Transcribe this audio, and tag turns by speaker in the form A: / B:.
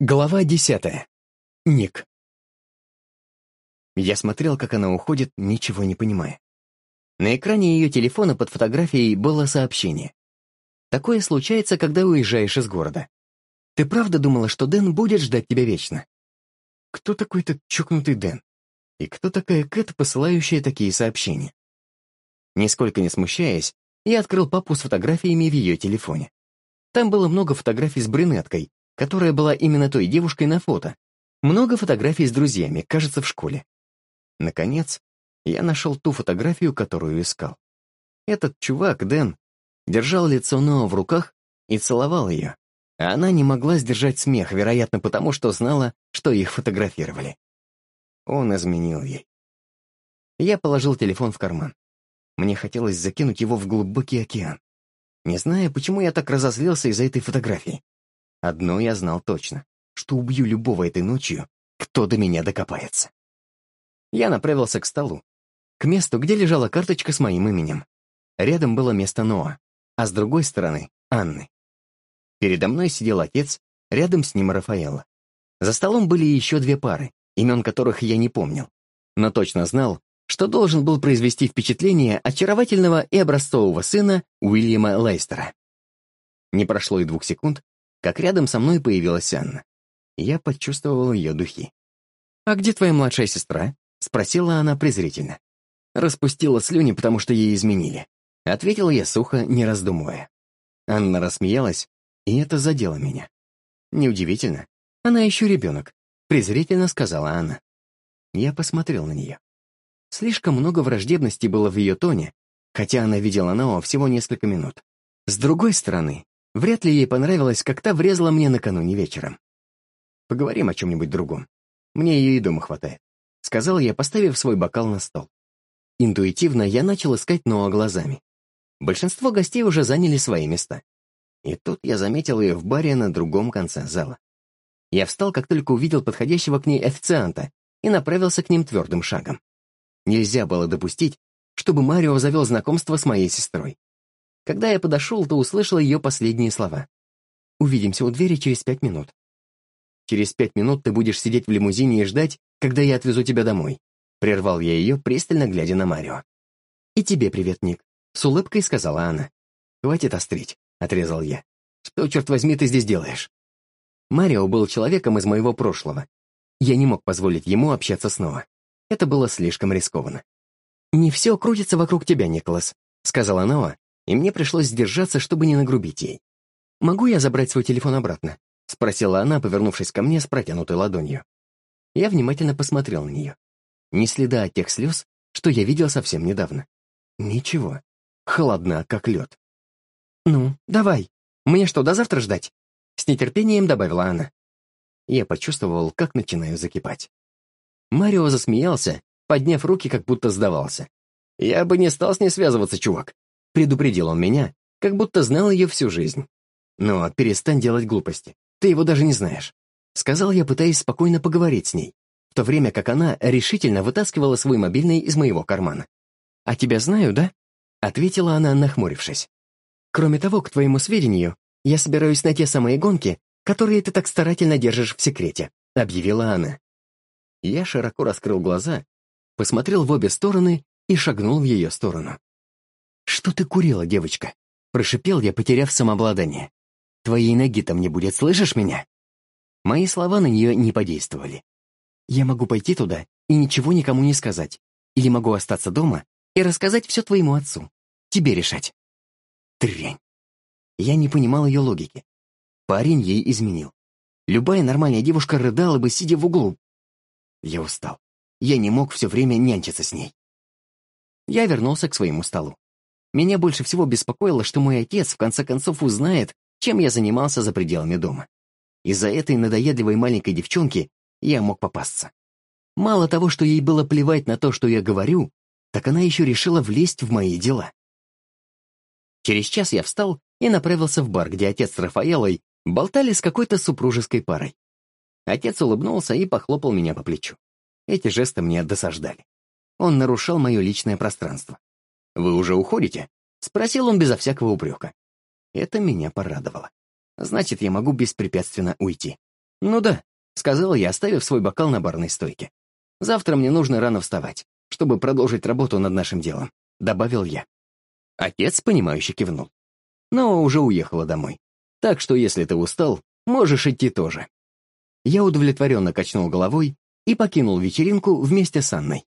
A: Глава десятая. Ник. Я смотрел, как она уходит, ничего не понимая. На экране ее телефона под фотографией было сообщение. Такое случается, когда уезжаешь из города. Ты правда думала, что Дэн будет ждать тебя вечно? Кто такой этот чокнутый Дэн? И кто такая Кэт, посылающая такие сообщения? Нисколько не смущаясь, я открыл папу с фотографиями в ее телефоне. Там было много фотографий с брюнеткой, которая была именно той девушкой на фото. Много фотографий с друзьями, кажется, в школе. Наконец, я нашел ту фотографию, которую искал. Этот чувак, Дэн, держал лицо Ноа в руках и целовал ее, а она не могла сдержать смех, вероятно, потому что знала, что их фотографировали. Он изменил ей. Я положил телефон в карман. Мне хотелось закинуть его в глубокий океан. Не знаю, почему я так разозлился из-за этой фотографии. Одно я знал точно, что убью любого этой ночью, кто до меня докопается. Я направился к столу, к месту, где лежала карточка с моим именем. Рядом было место Ноа, а с другой стороны — Анны. Передо мной сидел отец, рядом с ним Рафаэла. За столом были еще две пары, имен которых я не помнил, но точно знал, что должен был произвести впечатление очаровательного и образцового сына Уильяма Лейстера. Не прошло и двух секунд, как рядом со мной появилась Анна. Я почувствовал ее духи. «А где твоя младшая сестра?» — спросила она презрительно. Распустила слюни, потому что ей изменили. Ответил я сухо, не раздумывая. Анна рассмеялась, и это задело меня. Неудивительно. Она еще ребенок, презрительно сказала она. Я посмотрел на нее. Слишком много враждебности было в ее тоне, хотя она видела Нао всего несколько минут. С другой стороны, Вряд ли ей понравилось, как та врезала мне накануне вечером. Поговорим о чем-нибудь другом. Мне ее и дома хватает. Сказал я, поставив свой бокал на стол. Интуитивно я начал искать Ноа глазами. Большинство гостей уже заняли свои места. И тут я заметил ее в баре на другом конце зала. Я встал, как только увидел подходящего к ней официанта, и направился к ним твердым шагом. Нельзя было допустить, чтобы Марио завел знакомство с моей сестрой. Когда я подошел, то услышал ее последние слова. «Увидимся у двери через пять минут». «Через пять минут ты будешь сидеть в лимузине и ждать, когда я отвезу тебя домой», — прервал я ее, пристально глядя на Марио. «И тебе привет, Ник», — с улыбкой сказала она. «Хватит острить», — отрезал я. «Что, черт возьми, ты здесь делаешь?» Марио был человеком из моего прошлого. Я не мог позволить ему общаться снова. Это было слишком рискованно. «Не все крутится вокруг тебя, Николас», — сказала Ноа, и мне пришлось сдержаться, чтобы не нагрубить ей. «Могу я забрать свой телефон обратно?» — спросила она, повернувшись ко мне с протянутой ладонью. Я внимательно посмотрел на нее. Ни следа от тех слез, что я видел совсем недавно. Ничего. Холодна, как лед. «Ну, давай. Мне что, до завтра ждать?» С нетерпением добавила она. Я почувствовал, как начинаю закипать. Марио засмеялся, подняв руки, как будто сдавался. «Я бы не стал с ней связываться, чувак. Предупредил он меня, как будто знал ее всю жизнь. «Но перестань делать глупости. Ты его даже не знаешь», — сказал я, пытаясь спокойно поговорить с ней, в то время как она решительно вытаскивала свой мобильный из моего кармана. «А тебя знаю, да?» — ответила она, нахмурившись. «Кроме того, к твоему сведению, я собираюсь на те самые гонки, которые ты так старательно держишь в секрете», — объявила она. Я широко раскрыл глаза, посмотрел в обе стороны и шагнул в ее сторону. «Что ты курила, девочка?» — прошипел я, потеряв самообладание. «Твоей ноги там не будет, слышишь меня?» Мои слова на нее не подействовали. «Я могу пойти туда и ничего никому не сказать. Или могу остаться дома и рассказать все твоему отцу. Тебе решать». Трень. Я не понимал ее логики. Парень ей изменил. Любая нормальная девушка рыдала бы, сидя в углу. Я устал. Я не мог все время нянчиться с ней. Я вернулся к своему столу. Меня больше всего беспокоило, что мой отец в конце концов узнает, чем я занимался за пределами дома. Из-за этой надоедливой маленькой девчонки я мог попасться. Мало того, что ей было плевать на то, что я говорю, так она еще решила влезть в мои дела. Через час я встал и направился в бар, где отец с Рафаэлой болтали с какой-то супружеской парой. Отец улыбнулся и похлопал меня по плечу. Эти жесты мне досаждали. Он нарушал мое личное пространство. «Вы уже уходите?» — спросил он безо всякого упрека. Это меня порадовало. Значит, я могу беспрепятственно уйти. «Ну да», — сказал я, оставив свой бокал на барной стойке. «Завтра мне нужно рано вставать, чтобы продолжить работу над нашим делом», — добавил я. Отец, понимающе кивнул. Но уже уехала домой. Так что, если ты устал, можешь идти тоже. Я удовлетворенно качнул головой и покинул вечеринку вместе с Анной.